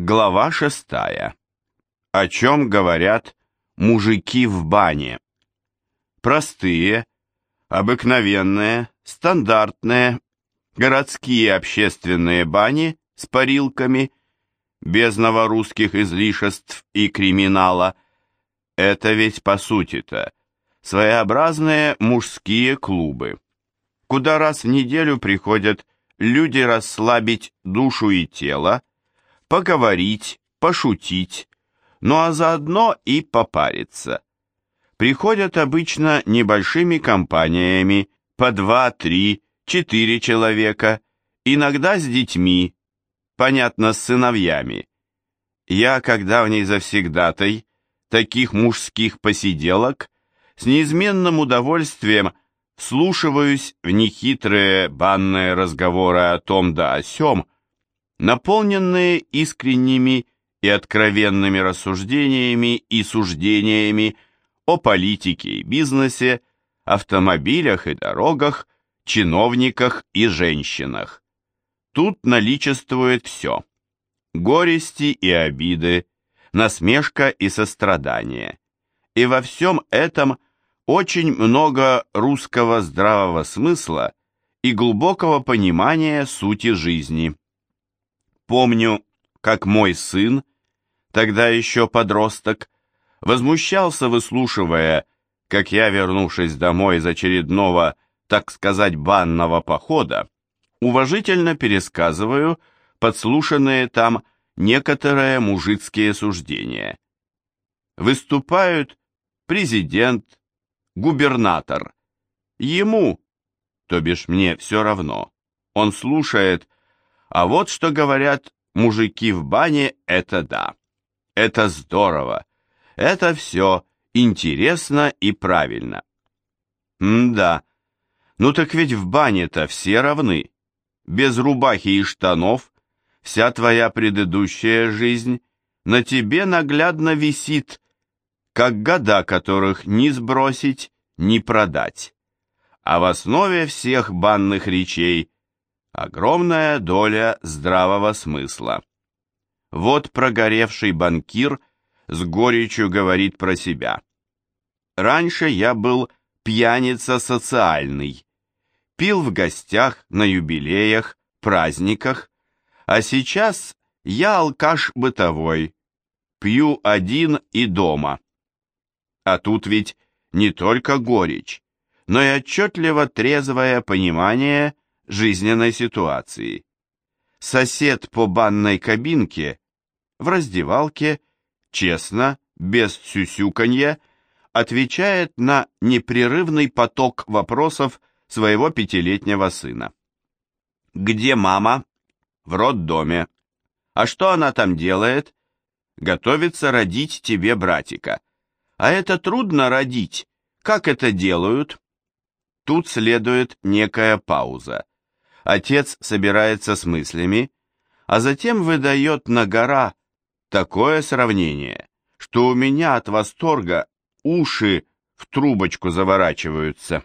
Глава шестая. О чем говорят мужики в бане? Простые, обыкновенные, стандартные, городские общественные бани с парилками, без новорусских излишеств и криминала. Это ведь по сути-то своеобразные мужские клубы, куда раз в неделю приходят люди расслабить душу и тело, поговорить, пошутить, ну а заодно и попариться. Приходят обычно небольшими компаниями, по два, три, четыре человека, иногда с детьми, понятно, с сыновьями. Я, когда в ней завсегдатай, таких мужских посиделок, с неизменным удовольствием слушаюсь в нехитрые банные разговоры о том да о сём, наполненные искренними и откровенными рассуждениями и суждениями о политике и бизнесе, автомобилях и дорогах, чиновниках и женщинах. Тут наличествует все. Горести и обиды, насмешка и сострадание. И во всем этом очень много русского здравого смысла и глубокого понимания сути жизни. Помню, как мой сын, тогда еще подросток, возмущался, выслушивая, как я, вернувшись домой из очередного, так сказать, банного похода, уважительно пересказываю подслушанные там некоторые мужицкие суждения. Выступают президент, губернатор. Ему, то бишь мне, все равно. Он слушает, а вот что говорят мужики в бане, это да. Это здорово. Это все интересно и правильно. М-да. Ну так ведь в бане-то все равны. Без рубахи и штанов вся твоя предыдущая жизнь на тебе наглядно висит, как года которых ни сбросить, ни продать. А в основе всех банных речей огромная доля здравого смысла. Вот прогоревший банкир с горечью говорит про себя. Раньше я был пьяница социальный, пил в гостях, на юбилеях, праздниках, а сейчас я алкаш бытовой, пью один и дома. А тут ведь не только горечь, но и отчетливо трезвое понимание – жизненной ситуации. Сосед по банной кабинке в раздевалке честно, без сюсюканья, отвечает на непрерывный поток вопросов своего пятилетнего сына. «Где мама?» «В роддоме». «А что она там делает?» «Готовится родить тебе братика». «А это трудно родить. Как это делают?» Тут следует некая пауза. Отец собирается с мыслями, а затем выдает на гора такое сравнение, что у меня от восторга уши в трубочку заворачиваются.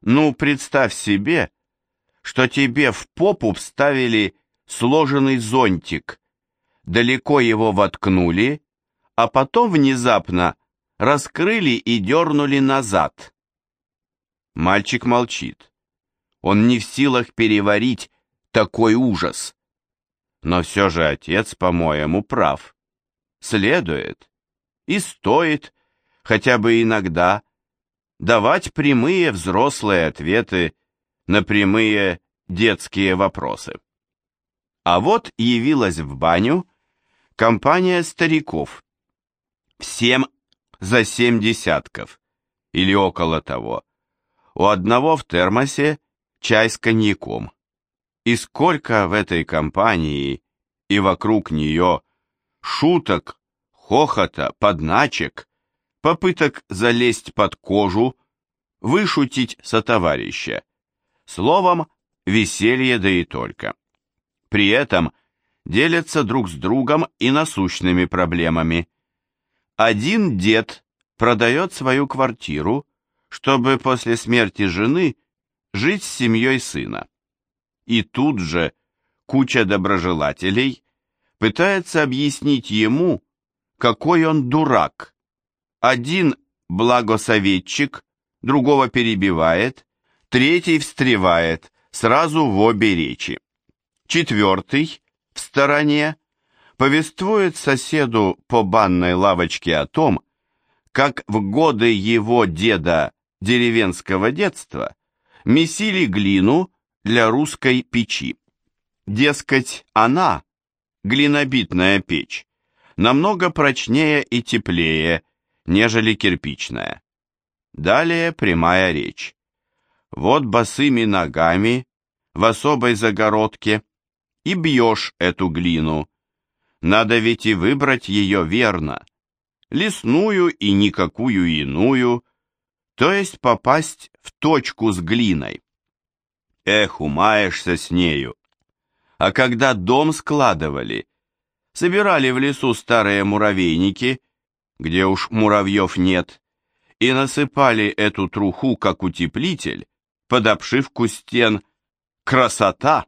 Ну, представь себе, что тебе в попу вставили сложенный зонтик, далеко его воткнули, а потом внезапно раскрыли и дернули назад. Мальчик молчит. Он не в силах переварить такой ужас. Но все же отец, по-моему, прав. Следует и стоит, хотя бы иногда, давать прямые взрослые ответы на прямые детские вопросы. А вот явилась в баню компания стариков. Всем за семь десятков, или около того. У одного в термосе чай с коньяком. И сколько в этой компании и вокруг нее шуток, хохота, подначек, попыток залезть под кожу, вышутить сотоварища. Словом, веселье да и только. При этом делятся друг с другом и насущными проблемами. Один дед продает свою квартиру, чтобы после смерти жены – жить с семьей сына. И тут же куча доброжелателей пытается объяснить ему, какой он дурак. Один благосоветчик, другого перебивает, третий встревает, сразу в обе речи. Четвертый, в стороне, повествует соседу по банной лавочке о том, как в годы его деда деревенского детства месили глину для русской печи. Дескать, она, глинобитная печь, намного прочнее и теплее, нежели кирпичная. Далее прямая речь. Вот босыми ногами, в особой загородке, и бьешь эту глину. Надо ведь и выбрать ее верно, лесную и никакую иную, то есть попасть в точку с глиной. Эх, умаешься с нею. А когда дом складывали, собирали в лесу старые муравейники, где уж муравьев нет, и насыпали эту труху как утеплитель под обшивку стен. Красота!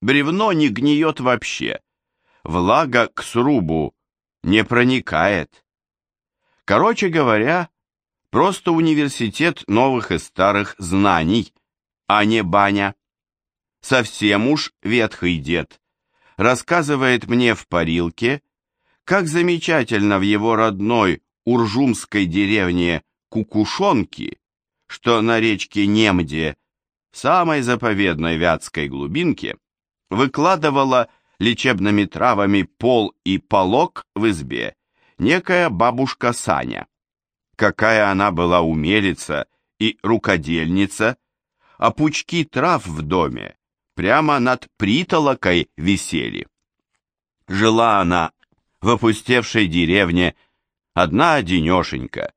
Бревно не гниет вообще. Влага к срубу не проникает. Короче говоря, просто университет новых и старых знаний, а не баня. Совсем уж ветхий дед рассказывает мне в парилке, как замечательно в его родной уржумской деревне Кукушонки, что на речке Немде, самой заповедной вятской глубинке, выкладывала лечебными травами пол и полог в избе некая бабушка Саня. Какая она была умелица и рукодельница, а пучки трав в доме прямо над притолокой висели. Жила она в опустевшей деревне, одна-одинешенька,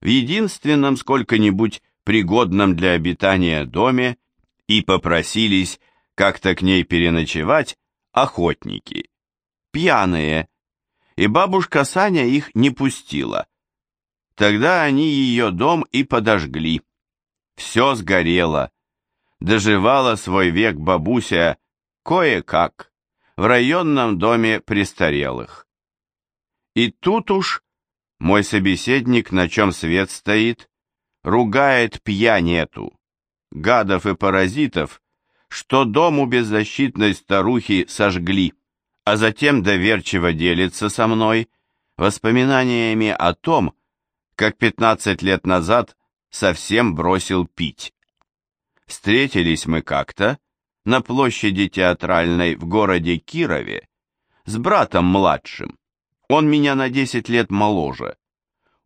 в единственном сколько-нибудь пригодном для обитания доме, и попросились как-то к ней переночевать охотники, пьяные, и бабушка Саня их не пустила. Тогда они ее дом и подожгли. Все сгорело. Доживала свой век бабуся кое-как в районном доме престарелых. И тут уж мой собеседник, на чем свет стоит, ругает пьянь эту, гадов и паразитов, что дом у беззащитной старухи сожгли, а затем доверчиво делится со мной воспоминаниями о том, как 15 лет назад совсем бросил пить. Встретились мы как-то на площади театральной в городе Кирове с братом младшим. Он меня на 10 лет моложе.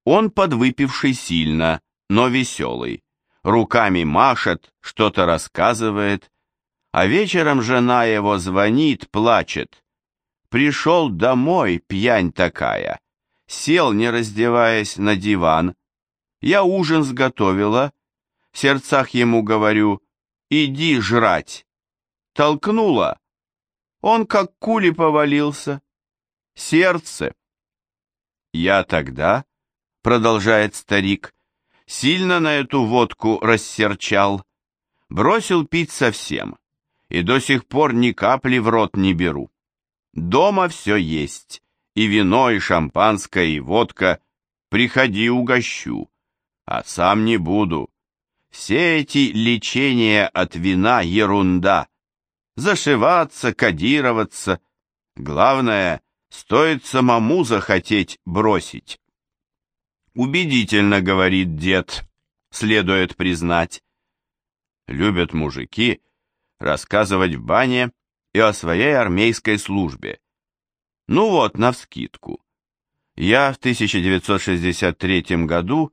Он подвыпивший сильно, но веселый. Руками машет, что-то рассказывает, а вечером жена его звонит, плачет. Пришел домой, пьянь такая. Сел, не раздеваясь, на диван. Я ужин сготовила. В сердцах ему говорю, иди жрать. Толкнула. Он как кули повалился. Сердце. Я тогда, продолжает старик, сильно на эту водку рассерчал. Бросил пить совсем и до сих пор ни капли в рот не беру. Дома все есть, и вино, и шампанское, и водка. Приходи, угощу, а сам не буду. Все эти лечения от вина — ерунда. Зашиваться, кодироваться. Главное, стоит самому захотеть бросить. Убедительно, говорит дед, следует признать. Любят мужики — рассказывать в бане и о своей армейской службе. Ну вот, навскидку. Я в 1963 году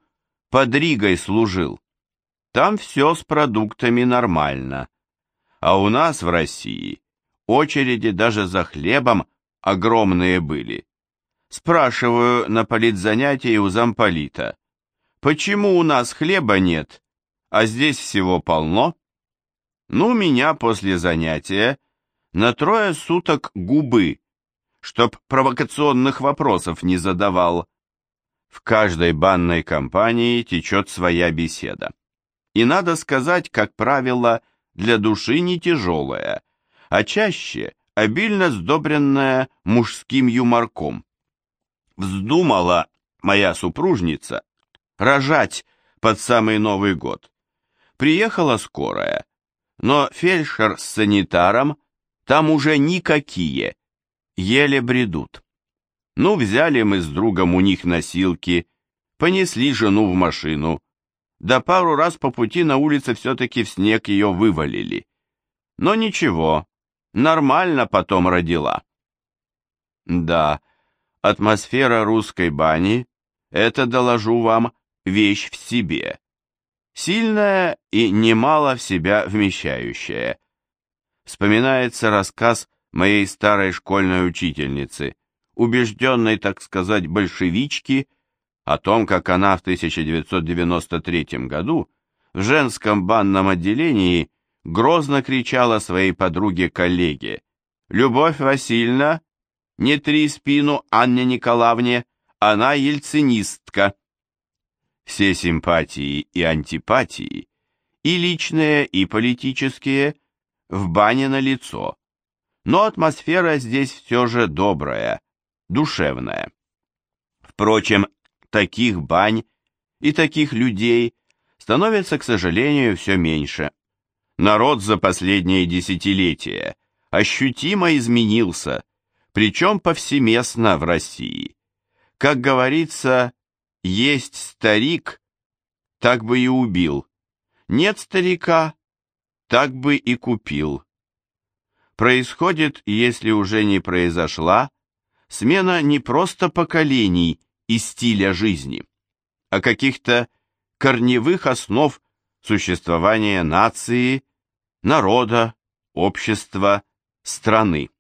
под Ригой служил. Там все с продуктами нормально. А у нас в России очереди даже за хлебом огромные были. Спрашиваю на политзанятии у замполита, почему у нас хлеба нет, а здесь всего полно? Ну, меня после занятия на трое суток губы, чтоб провокационных вопросов не задавал. В каждой банной компании течет своя беседа. И надо сказать, как правило, для души не тяжелая, а чаще обильно сдобренная мужским юморком. Вздумала моя супружница рожать под самый Новый год. Приехала скорая, но фельдшер с санитаром там уже никакие, еле бредут. Ну, взяли мы с другом у них носилки, понесли жену в машину, да пару раз по пути на улице все-таки в снег ее вывалили. Но ничего, нормально потом родила. Да, атмосфера русской бани — это, доложу вам, вещь в себе. Сильная и немало в себя вмещающая. Вспоминается рассказ моей старой школьной учительницы, убежденной, так сказать, большевички, о том, как она в 1993 году в женском банном отделении грозно кричала своей подруге-коллеге «Любовь Васильевна, не три спину Анне Николаевне, она ельцинистка». Все симпатии и антипатии, и личные, и политические, в бане на лицо. Но атмосфера здесь все же добрая, душевная. Впрочем, таких бань и таких людей становится, к сожалению, все меньше. Народ за последние десятилетия ощутимо изменился, причем повсеместно в России. Как говорится, есть старик, так бы и убил. Нет старика, так бы и купил. Происходит, если уже не произошла, смена не просто поколений и стиля жизни, а каких-то корневых основ существования нации, народа, общества, страны.